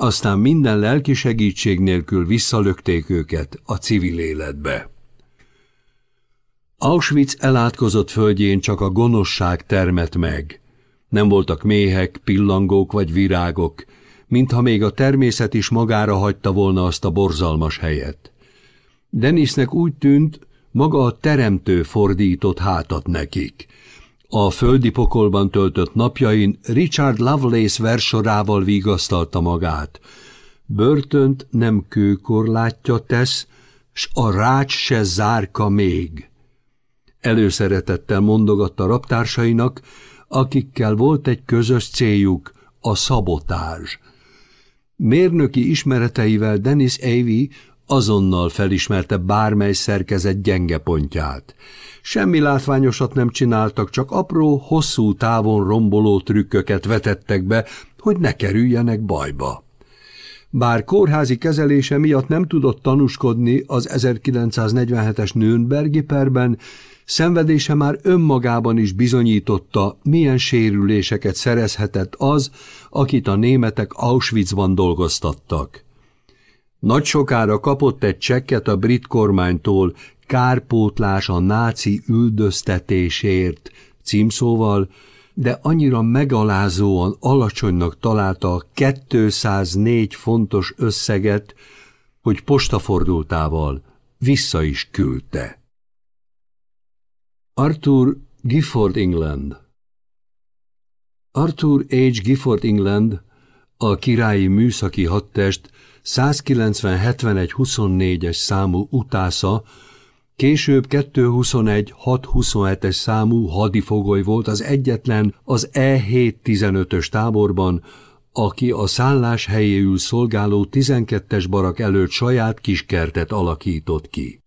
aztán minden lelki segítség nélkül visszalökték őket a civil életbe. Auschwitz elátkozott földjén csak a gonoszság termett meg. Nem voltak méhek, pillangók vagy virágok, mintha még a természet is magára hagyta volna azt a borzalmas helyet. Denisnek úgy tűnt, maga a teremtő fordított hátat nekik. A földi pokolban töltött napjain Richard Lovelace versorával vigasztalta magát. Börtönt nem kőkorlátja tesz, s a rács se zárka még. Előszeretettel mondogatta raptársainak, akikkel volt egy közös céljuk, a szabotázs – Mérnöki ismereteivel Dennis Avey azonnal felismerte bármely szerkezet gyenge pontját. Semmi látványosat nem csináltak, csak apró, hosszú távon romboló trükköket vetettek be, hogy ne kerüljenek bajba. Bár kórházi kezelése miatt nem tudott tanúskodni az 1947-es Nürnbergi perben, szenvedése már önmagában is bizonyította, milyen sérüléseket szerezhetett az, akit a németek Auschwitzban dolgoztattak. Nagy sokára kapott egy csekket a brit kormánytól kárpótlás a náci üldöztetésért címszóval, de annyira megalázóan alacsonynak találta a 204 fontos összeget, hogy postafordultával vissza is küldte. Arthur Gifford England Arthur H. Gifford England, a királyi műszaki hadtest 190-71-24-es számú utásza, Később 221-627-es számú hadifogoly volt az egyetlen az E7-15-ös táborban, aki a szállás helyéül szolgáló 12-es barak előtt saját kiskertet alakított ki.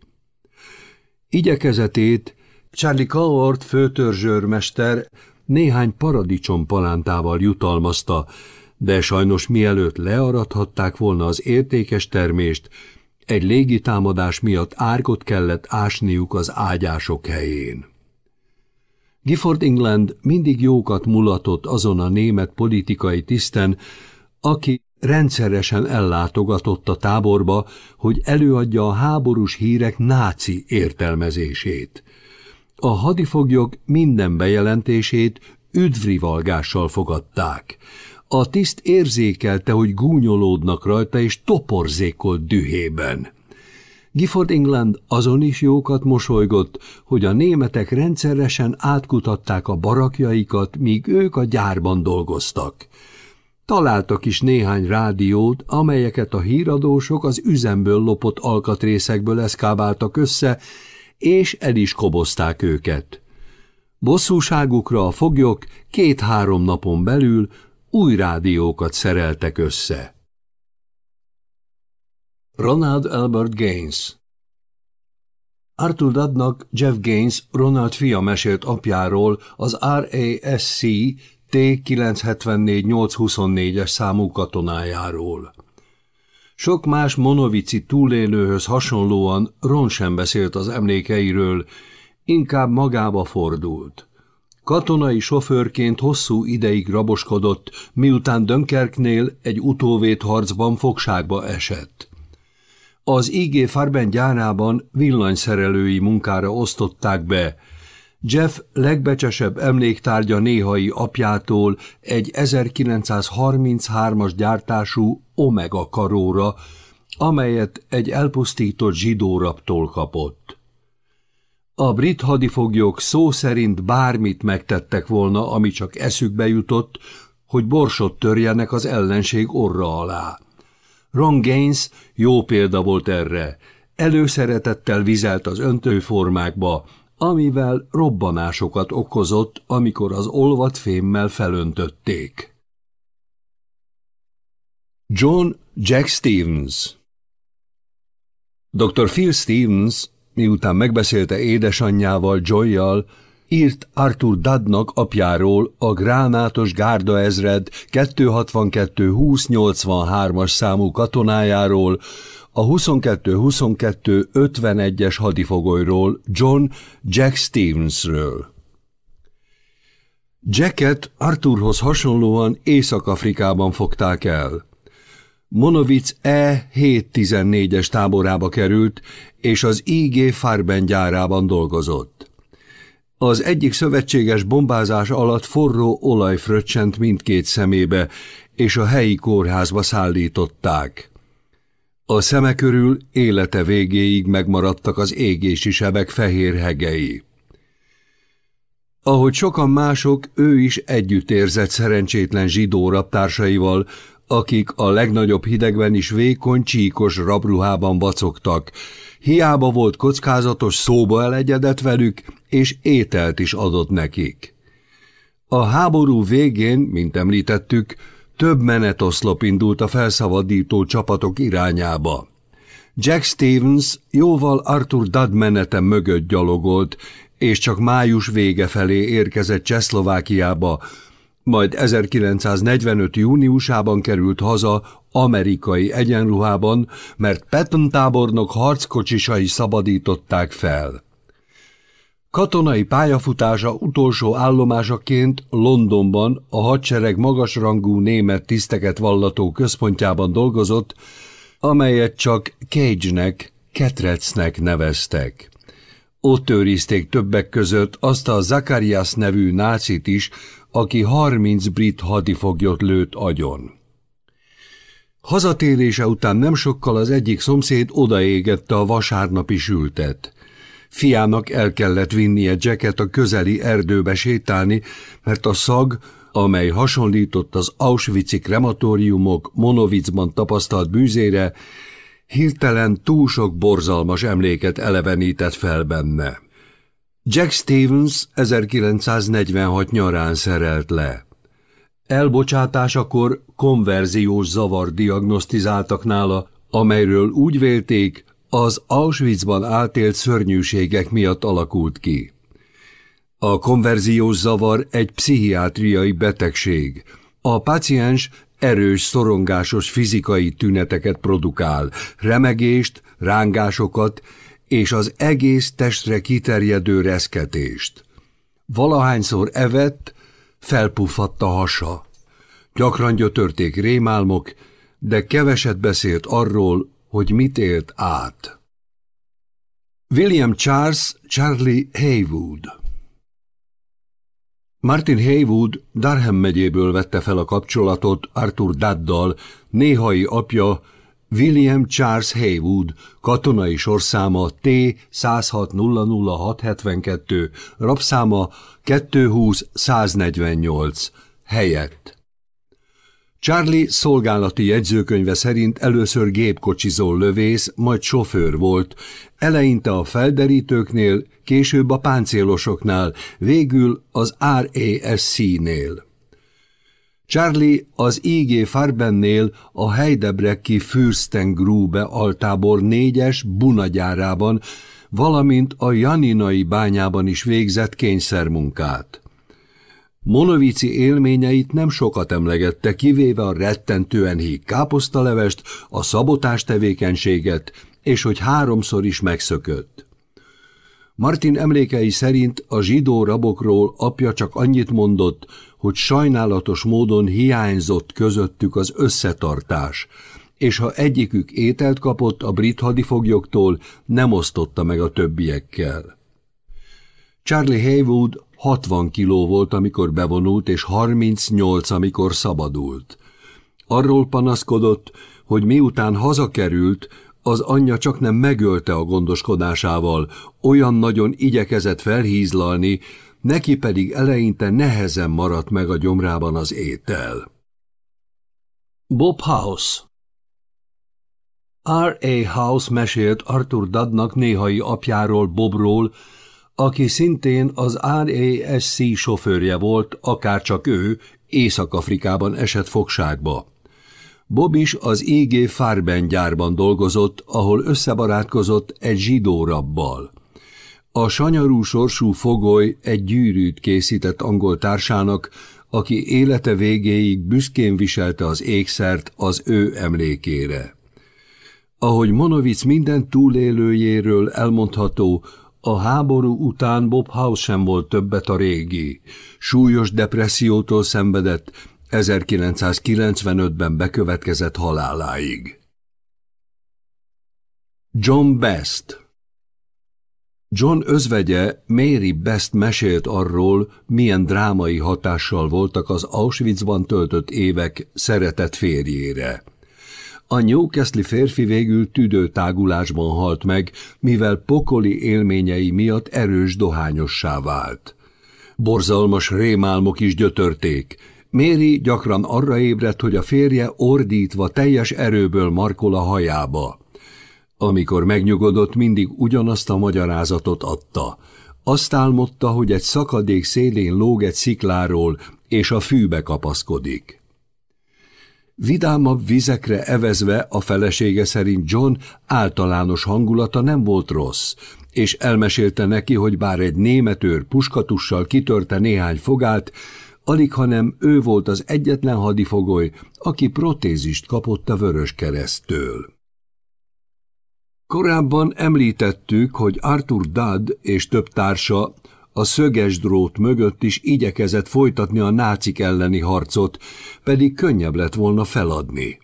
Igyekezetét Charlie Coward főtörzsőrmester néhány paradicsom palántával jutalmazta, de sajnos mielőtt learadhatták volna az értékes termést, egy légitámadás miatt árkot kellett ásniuk az ágyások helyén. Gifford England mindig jókat mulatott azon a német politikai tiszten, aki rendszeresen ellátogatott a táborba, hogy előadja a háborús hírek náci értelmezését. A hadifoglyok minden bejelentését üdvrivalgással fogadták. A tiszt érzékelte, hogy gúnyolódnak rajta, és toporzékolt dühében. Gifford England azon is jókat mosolygott, hogy a németek rendszeresen átkutatták a barakjaikat, míg ők a gyárban dolgoztak. Találtak is néhány rádiót, amelyeket a híradósok az üzemből lopott alkatrészekből eszkábáltak össze, és el is kobozták őket. Bosszúságukra a foglyok két-három napon belül új rádiókat szereltek össze. Ronald Albert Gaines Arthur Dadnak Jeff Gaines, Ronald fia mesélt apjáról az RASC T-974-824-es számú katonájáról. Sok más monovici túlélőhöz hasonlóan Ron sem beszélt az emlékeiről, inkább magába fordult. Katonai sofőrként hosszú ideig raboskodott, miután Dönkerknél egy utóvét harcban fogságba esett. Az IG Farben gyárában villanyszerelői munkára osztották be. Jeff legbecsesebb emléktárgya néhai apjától egy 1933-as gyártású Omega karóra, amelyet egy elpusztított zsidóraptól kapott. A brit hadifoglyok szó szerint bármit megtettek volna, ami csak eszükbe jutott, hogy borsot törjenek az ellenség orra alá. Ron Gaines jó példa volt erre. Előszeretettel vizelt az öntőformákba, amivel robbanásokat okozott, amikor az olvat fémmel felöntötték. John Jack Stevens Dr. Phil Stevens miután megbeszélte édesanyjával, Joyjal, írt Arthur Dadnak apjáról a Gránátos Gárda ezred 262-2083-as számú katonájáról, a 22-22-51-es hadifogolyról, John Jack Stevensről. Jacket Arthurhoz hasonlóan Észak-Afrikában fogták el. Monovic E714-es táborába került, és az IG Farben gyárában dolgozott. Az egyik szövetséges bombázás alatt forró olaj fröccsent mindkét szemébe, és a helyi kórházba szállították. A szeme körül élete végéig megmaradtak az égési sebek fehér hegei. Ahogy sokan mások, ő is együtt érzett szerencsétlen zsidó raptársaival, akik a legnagyobb hidegben is vékony, csíkos rabruhában vacogtak. Hiába volt kockázatos, szóba elegyedett velük, és ételt is adott nekik. A háború végén, mint említettük, több menetoszlop indult a felszabadító csapatok irányába. Jack Stevens jóval Arthur Dudd menete mögött gyalogolt, és csak május vége felé érkezett Csehszlovákiába, majd 1945. júniusában került haza amerikai egyenruhában, mert Patton tábornok harckocsisai szabadították fel. Katonai pályafutása utolsó állomásaként Londonban a hadsereg magasrangú német tiszteket vallató központjában dolgozott, amelyet csak Cage-nek, Ketrecnek neveztek. Ott őrizték többek között azt a Zacharias nevű nácit is, aki 30 brit hadifoglyot lőtt agyon. Hazatérése után nem sokkal az egyik szomszéd odaégette a vasárnapi sültet. Fiának el kellett vinnie Jacket a közeli erdőbe sétálni, mert a szag, amely hasonlított az Auschwitz-i krematóriumok Monovicban tapasztalt bűzére, hirtelen túl sok borzalmas emléket elevenített fel benne. Jack Stevens 1946 nyarán szerelt le. Elbocsátásakor konverziós zavar diagnosztizáltak nála, amelyről úgy vélték, az Auschwitzban átélt szörnyűségek miatt alakult ki. A konverziós zavar egy pszichiátriai betegség. A paciens erős, szorongásos fizikai tüneteket produkál, remegést, rángásokat és az egész testre kiterjedő reszketést. Valahányszor evett, felpuffadt a hasa. Gyakran gyötörték rémálmok, de keveset beszélt arról, hogy mit élt át. William Charles Charlie Haywood Martin Haywood Durham megyéből vette fel a kapcsolatot Arthur Daddal, néhai apja William Charles Haywood, katonai sorszáma T 106 rabszáma 220 148, helyett. Charlie szolgálati jegyzőkönyve szerint először gépkocsizó lövész, majd sofőr volt, eleinte a felderítőknél, később a páncélosoknál, végül az RASC-nél. Charlie az IG Farbennél a Heidebrecki Fürstengrube altábor négyes bunagyárában, valamint a Janinai bányában is végzett kényszermunkát. Monovici élményeit nem sokat emlegette, kivéve a rettentően híg káposztalevest, a szabotás tevékenységet, és hogy háromszor is megszökött. Martin emlékei szerint a zsidó rabokról apja csak annyit mondott, hogy sajnálatos módon hiányzott közöttük az összetartás, és ha egyikük ételt kapott a brit hadifoglyoktól, nem osztotta meg a többiekkel. Charlie Haywood 60 kiló volt, amikor bevonult, és 38, amikor szabadult. Arról panaszkodott, hogy miután hazakerült, az anyja csak nem megölte a gondoskodásával, olyan nagyon igyekezett felhízlalni, neki pedig eleinte nehezen maradt meg a gyomrában az étel. Bob House R.A. House mesélt Arthur Dadnak néhai apjáról, Bobról, aki szintén az RASC sofőrje volt, akárcsak ő, Észak-Afrikában esett fogságba. Bob is az IG Farben gyárban dolgozott, ahol összebarátkozott egy zsidó rabbal. A sanyarú sorsú fogoly egy gyűrűt készített angol társának, aki élete végéig büszkén viselte az ékszert az ő emlékére. Ahogy Monovic minden túlélőjéről elmondható, a háború után Bob House sem volt többet a régi. Súlyos depressziótól szenvedett, 1995-ben bekövetkezett haláláig. John Best John özvegye Mary Best mesélt arról, milyen drámai hatással voltak az Auschwitzban töltött évek szeretett férjére. A Newcastle férfi végül tüdőtágulásban halt meg, mivel pokoli élményei miatt erős dohányossá vált. Borzalmas rémálmok is gyötörték. Méri gyakran arra ébredt, hogy a férje ordítva teljes erőből markol a hajába. Amikor megnyugodott, mindig ugyanazt a magyarázatot adta. Azt álmodta, hogy egy szakadék szélén lóg egy szikláról, és a fűbe kapaszkodik. Vidámabb vizekre evezve a felesége szerint John általános hangulata nem volt rossz, és elmesélte neki, hogy bár egy németőr puskatussal kitörte néhány fogát, alig hanem ő volt az egyetlen hadifogoly, aki protézist kapott a Vörös Keresztől. Korábban említettük, hogy Arthur Dudd és több társa a szöges drót mögött is igyekezett folytatni a nácik elleni harcot, pedig könnyebb lett volna feladni.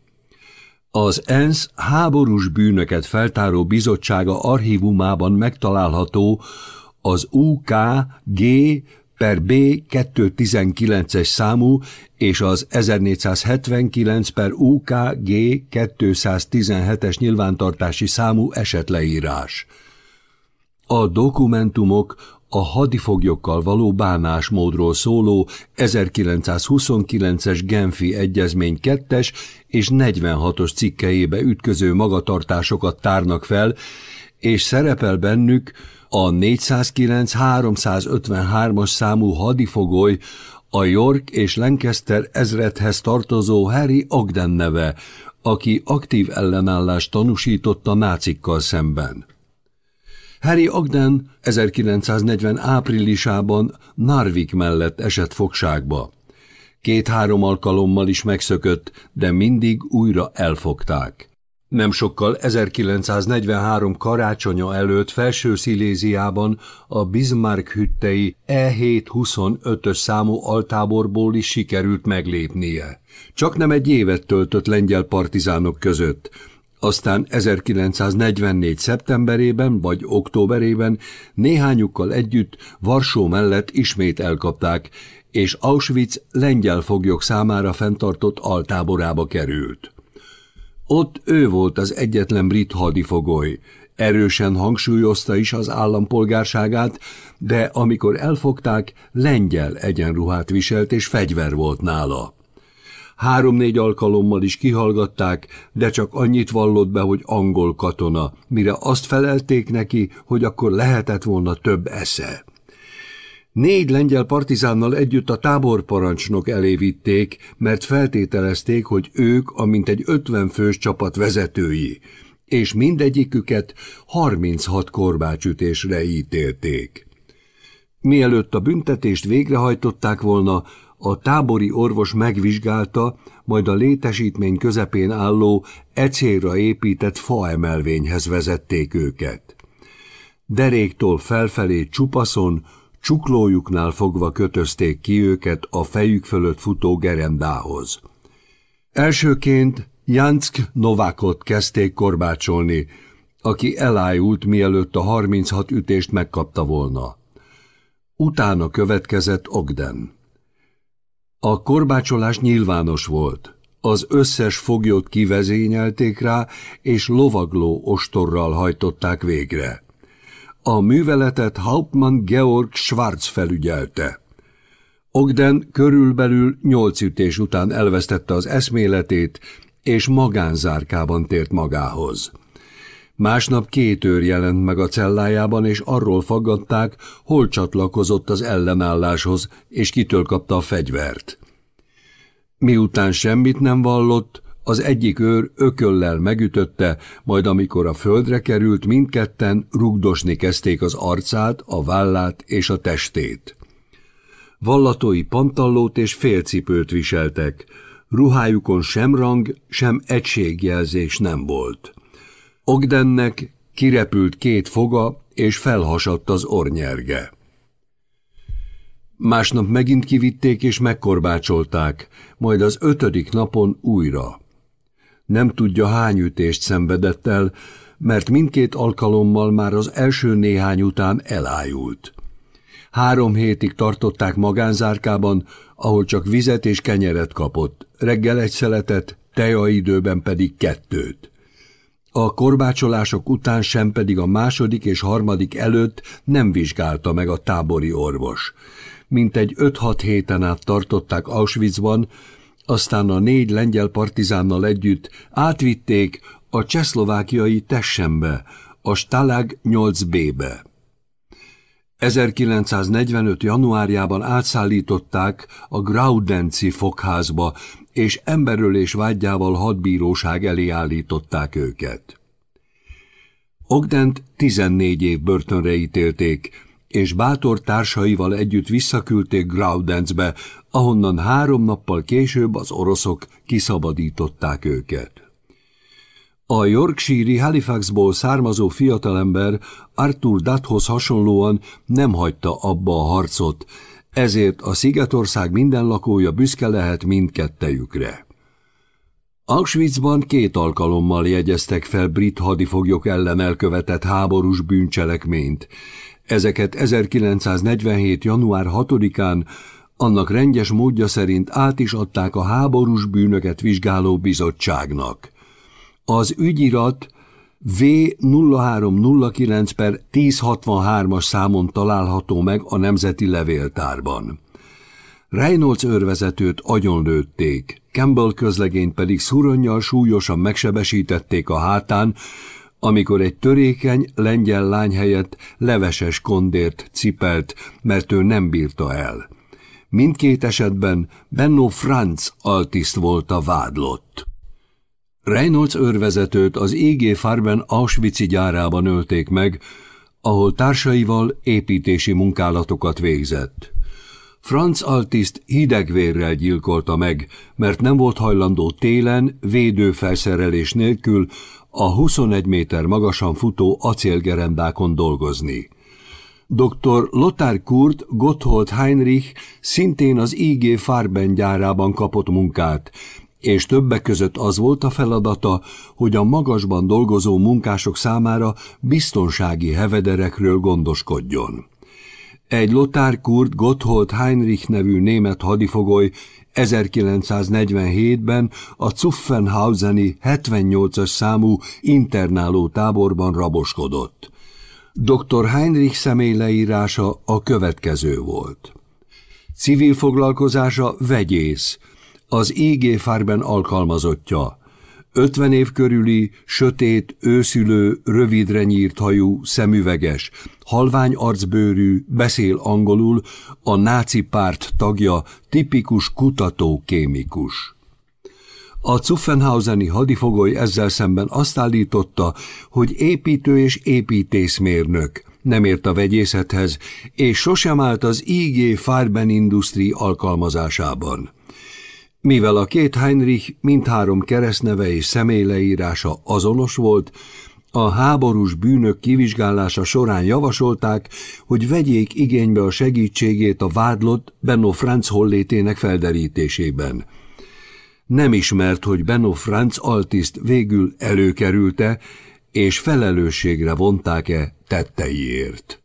Az ENSZ háborús bűnöket feltáró bizottsága archívumában megtalálható az UKG per B 219-es számú és az 1479 per UKG 217-es nyilvántartási számú esetleírás. A dokumentumok a hadifoglyokkal való bánásmódról szóló 1929-es Genfi Egyezmény 2-es és 46-os cikkeibe ütköző magatartásokat tárnak fel, és szerepel bennük a 409-353-as számú hadifogoly, a York és Lancaster ezredhez tartozó Harry Ogden neve, aki aktív ellenállást tanúsított a nácikkal szemben. Harry Ogden 1940 áprilisában Narvik mellett esett fogságba. Két-három alkalommal is megszökött, de mindig újra elfogták. Nem sokkal 1943 karácsonya előtt felső Sziléziában a Bismarck hüttei E725-ös számú altáborból is sikerült meglépnie. Csak nem egy évet töltött lengyel partizánok között, aztán 1944. szeptemberében vagy októberében néhányukkal együtt Varsó mellett ismét elkapták, és Auschwitz lengyel foglyok számára fenntartott altáborába került. Ott ő volt az egyetlen brit hadifogoly, erősen hangsúlyozta is az állampolgárságát, de amikor elfogták, lengyel egyenruhát viselt és fegyver volt nála. Három-négy alkalommal is kihallgatták, de csak annyit vallott be, hogy angol katona, mire azt felelték neki, hogy akkor lehetett volna több esze. Négy lengyel partizánnal együtt a táborparancsnok elé vitték, mert feltételezték, hogy ők a mintegy ötven fős csapat vezetői, és mindegyiküket 36 korbácsütésre ítélték. Mielőtt a büntetést végrehajtották volna, a tábori orvos megvizsgálta, majd a létesítmény közepén álló, ecélra épített faemelvényhez vezették őket. Deréktól felfelé csupaszon, csuklójuknál fogva kötözték ki őket a fejük fölött futó gerendához. Elsőként Jansk Novákot kezdték korbácsolni, aki elájult, mielőtt a 36 ütést megkapta volna. Utána következett Ogden. A korbácsolás nyilvános volt. Az összes foglyot kivezényelték rá, és lovagló ostorral hajtották végre. A műveletet Hauptmann Georg Schwarz felügyelte. Ogden körülbelül nyolc ütés után elvesztette az eszméletét, és magánzárkában tért magához. Másnap két őr jelent meg a cellájában, és arról faggatták, hol csatlakozott az ellenálláshoz, és kitől kapta a fegyvert. Miután semmit nem vallott, az egyik őr ököllel megütötte, majd amikor a földre került, mindketten rugdosni kezdték az arcát, a vállát és a testét. Vallatói pantallót és félcipőt viseltek, ruhájukon sem rang, sem egységjelzés nem volt. Ogdennek kirepült két foga, és felhasadt az ornyerge. Másnap megint kivitték és megkorbácsolták, majd az ötödik napon újra. Nem tudja hány ütést szenvedett el, mert mindkét alkalommal már az első néhány után elájult. Három hétig tartották magánzárkában, ahol csak vizet és kenyeret kapott, reggel egy szeletet, tejaidőben pedig kettőt. A korbácsolások után sem pedig a második és harmadik előtt nem vizsgálta meg a tábori orvos. Mintegy öt-hat héten át tartották Auschwitzban, aztán a négy lengyel partizánnal együtt átvitték a csehszlovákiai Tessembe, a Stalag 8B-be. 1945. januárjában átszállították a Graudenci fogházba, és emberölés vágyával hadbíróság elé állították őket. Ogdent 14 év börtönre ítélték, és bátor társaival együtt visszaküldték Graudenzbe, ahonnan három nappal később az oroszok kiszabadították őket. A Yorkshire Halifaxból származó fiatalember Arthur Dathoz hasonlóan nem hagyta abba a harcot, ezért a Szigetország minden lakója büszke lehet mindkettejükre. Auschwitzban két alkalommal jegyeztek fel brit hadifoglyok ellen elkövetett háborús bűncselekményt. Ezeket 1947. január 6-án annak rendes módja szerint át is adták a háborús bűnöket vizsgáló bizottságnak. Az ügyirat V0309 per 1063-as számon található meg a Nemzeti Levéltárban. Reynolds őrvezetőt agyonlőtték, Campbell közlegényt pedig szuronnyal súlyosan megsebesítették a hátán, amikor egy törékeny lengyel lány helyett leveses kondért cipelt, mert ő nem bírta el. Mindkét esetben Benno Franz altiszt volt a vádlott. Reynolds őrvezetőt az IG Farben Auschwitz gyárában ölték meg, ahol társaival építési munkálatokat végzett. Franz Altiszt hidegvérrel gyilkolta meg, mert nem volt hajlandó télen védőfelszerelés nélkül a 21 méter magasan futó acélgerendákon dolgozni. Dr. Lothar Kurt Gotthold Heinrich szintén az IG Farben gyárában kapott munkát, és többek között az volt a feladata, hogy a magasban dolgozó munkások számára biztonsági hevederekről gondoskodjon. Egy Lothar Kurt Gotthold Heinrich nevű német hadifogoly 1947-ben a Zuffenhauseni 78-as számú internáló táborban raboskodott. Dr. Heinrich személy leírása a következő volt. Civil foglalkozása vegyész, az IG Farben alkalmazottja. 50 év körüli, sötét, őszülő, rövidre nyírt hajú, szemüveges, halvány arcbőrű, beszél angolul, a náci párt tagja, tipikus kutató-kémikus. A Zuffenhauseni hadifogoly ezzel szemben azt állította, hogy építő és építészmérnök, nem ért a vegyészethez, és sosem állt az IG Farben Industri alkalmazásában. Mivel a két Heinrich mindhárom keresztneve és személyleírása azonos volt, a háborús bűnök kivizsgálása során javasolták, hogy vegyék igénybe a segítségét a vádlott Benno Franz hollétének felderítésében. Nem ismert, hogy Benno Franz altiszt végül előkerülte, és felelősségre vonták-e tetteiért.